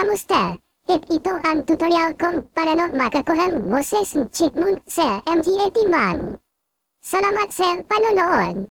Kamusta? At ito ang tutorial kung paano makakuha Moses Chipmunk sa MTA Timang. Salamat sa panonood!